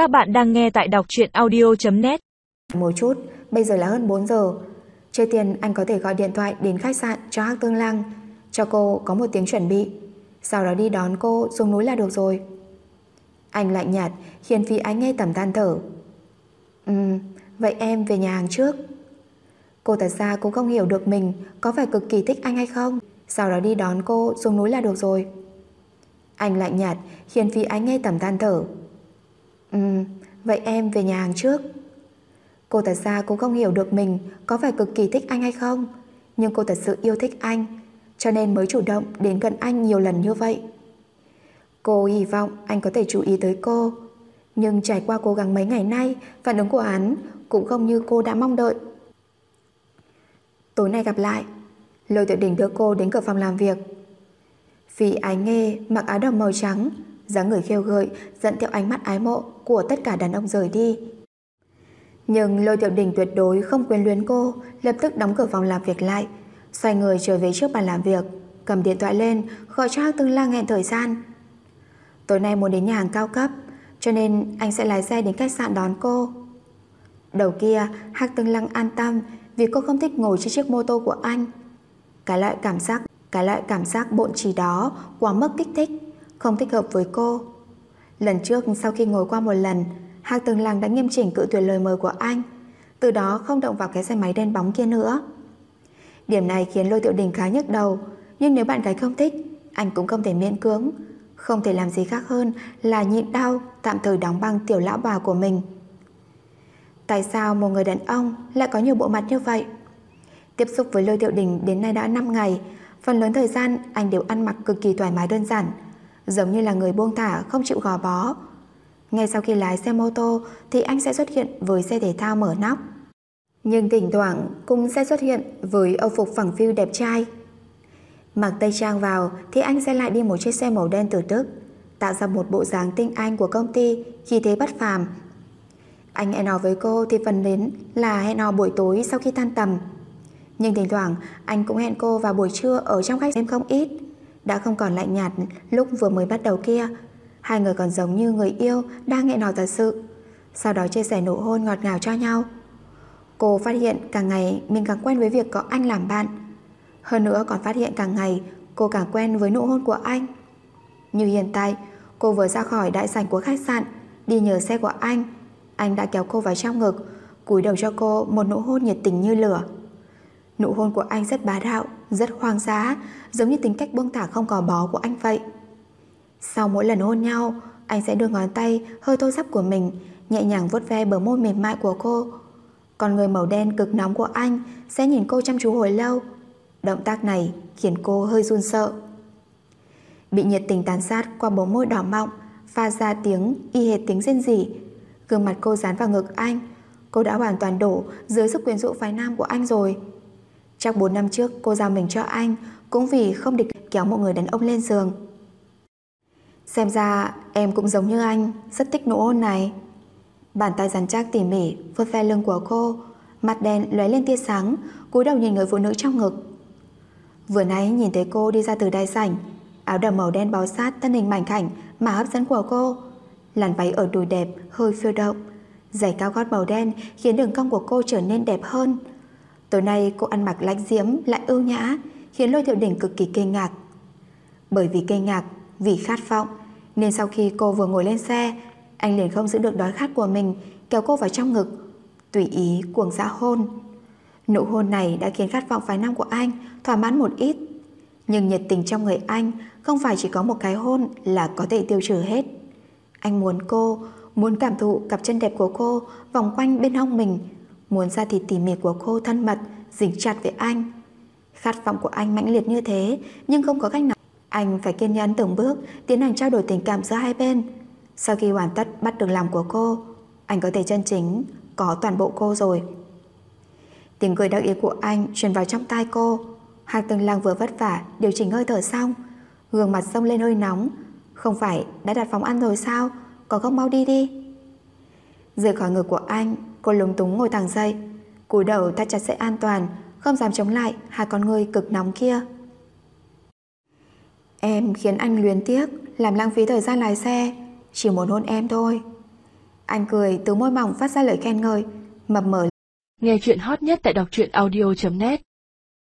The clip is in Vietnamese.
Các bạn đang nghe tại đọc chuyện audio.net Một chút, bây giờ là hơn 4 giờ. Trước tiên anh có thể gọi điện thoại đến khách sạn cho Hắc Tương Lăng, cho cô có một tiếng chuẩn bị. Sau đó đi đón cô xuống núi là được rồi. Anh lạnh nhạt khiến Phi anh nghe tầm than thở. Ừm, vậy em về nhà hàng trước. Cô thật ra cũng không hiểu được mình có phải cực kỳ thích anh hay không. Sau đó đi đón cô xuống núi là được rồi. Anh lạnh nhạt khiến Phi anh nghe tầm than thở. Ừ, vậy em về nhà hàng trước. Cô thật ra cũng không hiểu được mình có phải cực kỳ thích anh hay không. Nhưng cô thật sự yêu thích anh, cho nên mới chủ động đến gần anh nhiều lần như vậy. Cô hy vọng anh có thể chú ý tới cô. Nhưng trải qua cố gắng mấy ngày nay, phản ứng của hắn cũng không như cô đã mong đợi. Tối nay gặp lại, Lôi Tiểu Đình đưa cô đến cửa phòng làm việc. Vì ái nghe mặc áo đồng màu trắng, dáng người khêu gợi dẫn theo ánh mắt ái mộ của tất cả đàn ông rời đi. Nhưng Lôi Tiểu Đình tuyệt đối không quên luyến cô, lập tức đóng cửa phòng làm việc lại, xoay người trở về trước bàn làm việc, cầm điện thoại lên, gọi cho Hắc Tương Lang hẹn thời gian. Tối nay muốn đến nhà hàng cao cấp, cho nên anh sẽ lái xe đến khách sạn đón cô. Đầu kia, Hắc Tương Lăng an tâm vì cô không thích ngồi trên chiếc mô tô của anh. Cái loại cảm giác, cái loại cảm giác bộn trì đó quá mức kích thích, không thích hợp với cô. Lần trước sau khi ngồi qua một lần, Hạc Tường Lăng đã nghiêm chỉnh cự tuyệt lời mời của anh, từ đó không động vào cái xe máy đen bóng kia nữa. Điểm này khiến Lôi Tiểu Đình khá nhức đầu, nhưng nếu bạn gái không thích, anh cũng không thể miễn cưỡng, không thể làm gì khác hơn là nhịn đau tạm thời đóng băng tiểu lão bà của mình. Tại sao một người đàn ông lại có nhiều bộ mặt như vậy? Tiếp xúc với Lôi Tiểu Đình đến nay đã 5 ngày, phần lớn thời gian anh đều ăn mặc cực kỳ thoải mái đơn giản, giống như là người buông thả không chịu gò bó. Ngay sau khi lái xe mô tô thì anh sẽ xuất hiện với xe thể thao mở nóc. Nhưng thỉnh thoảng cũng sẽ xuất hiện với âu phục phẳng phiu đẹp trai. Mặc tây trang vào thì anh sẽ lại đi một chiếc xe màu đen từ Đức, tạo ra một bộ dáng tinh anh của công ty khi thế bất phàm. Anh hẹn hò với cô thì phần đến là hẹn hò buổi tối sau khi tan tầm. Nhưng thỉnh thoảng anh cũng hẹn cô vào buổi trưa ở trong khách đêm không ít, đã không còn lạnh nhạt lúc vừa mới bắt đầu kia. Hai người còn giống như người yêu đang hẹn hò thật sự, sau đó chia sẻ nụ hôn ngọt ngào cho nhau. Cô phát hiện càng ngày mình càng quen với việc có anh làm bạn. Hơn nữa còn phát hiện càng ngày cô càng quen với nụ hôn của anh. Như hiện tại, cô vừa ra khỏi đại sảnh của khách sạn, đi nhờ xe của anh. Anh đã kéo cô vào trong ngực, cúi đầu cho cô một nụ hôn nhiệt tình như lửa. Nụ hôn của anh rất bá đạo, rất hoang dã, giống như tính cách buông thả không có bó của anh vậy. Sau mỗi lần hôn nhau, anh sẽ đưa ngón tay hơi thô ráp của mình nhẹ nhàng vuốt ve bờ môi mềm mại của cô. Còn người màu đen cực nóng của anh sẽ nhìn cô chăm chú hồi lâu. Động tác này khiến cô hơi run sợ. Bị nhiệt tình tàn sát qua bờ môi đỏ mọng, pha ra tiếng y hệt tiếng rên rỉ. Gương mặt cô dán vào ngực anh, cô đã hoàn toàn đổ dưới sức quyến rũ phái nam của anh rồi. Chắc 4 năm trước cô giao mình cho anh cũng vì không địch kéo một người đàn ông lên giường. Xem ra em cũng giống như anh, rất thích nụ hôn này. Bàn tay rắn chắc tỉ mỉ vuốt ve lưng của cô, mặt đen lóe lên tia sáng, cúi đầu nhìn người phụ nữ trong ngực. Vừa nãy nhìn thấy cô đi ra từ đai sảnh, áo đầm màu đen bó sát thân hình mảnh khảnh mà hấp dẫn của cô. Làn váy ở đùi đẹp hơi phiêu động, giày cao gót màu đen khiến đường cong của cô trở nên đẹp hơn. Tối nay cô ăn mặc lãnh diễm lại ưu nhã, khiến Lôi Thiệu Đỉnh cực kỳ kinh ngạc. Bởi vì kinh ngạc, vì khát vọng, nên sau khi cô vừa ngồi lên xe, anh liền không giữ được đói khát của mình, kéo cô vào trong ngực, tùy ý cuồng dã hôn. Nụ hôn này đã khiến khát vọng vài năm của anh thỏa mãn một ít. Nhưng nhiệt tình trong người anh không phải chỉ có một cái hôn là có thể tiêu trừ hết. Anh muốn cô, muốn cảm thụ cặp chân đẹp của cô vòng quanh bên hông mình, muốn ra thịt tỉ mỉ của cô thân mật, dính chặt với anh. Khát vọng của anh mãnh liệt như thế, nhưng không có cách nào. Anh phải kiên nhẫn từng bước tiến hành trao đổi tình cảm giữa hai bên. Sau khi hoàn tất bắt được lòng của cô, anh có thể chân chính có toàn bộ cô rồi. Tiếng cười đắc ý của anh truyền vào trong tai cô. Hạc Từng Lăng vừa vất vả điều chỉnh hơi thở xong, gương mặt sông lên hơi nóng. Không phải đã đặt phòng ăn rồi sao? Có không mau đi đi. Rời khỏi ngực của anh, cô lúng túng ngồi thẳng dậy, cúi đầu thắt chặt dây an toàn, không dám chống lại hai con người cực nóng kia. Em khiến anh luyến tiếc, làm lãng phí thời gian lái xe, chỉ muốn hôn em thôi. Anh cười từ môi mỏng phát ra lời khen ngợi, mập mờ. Nghe chuyện hot nhất tại đọc truyện audio.net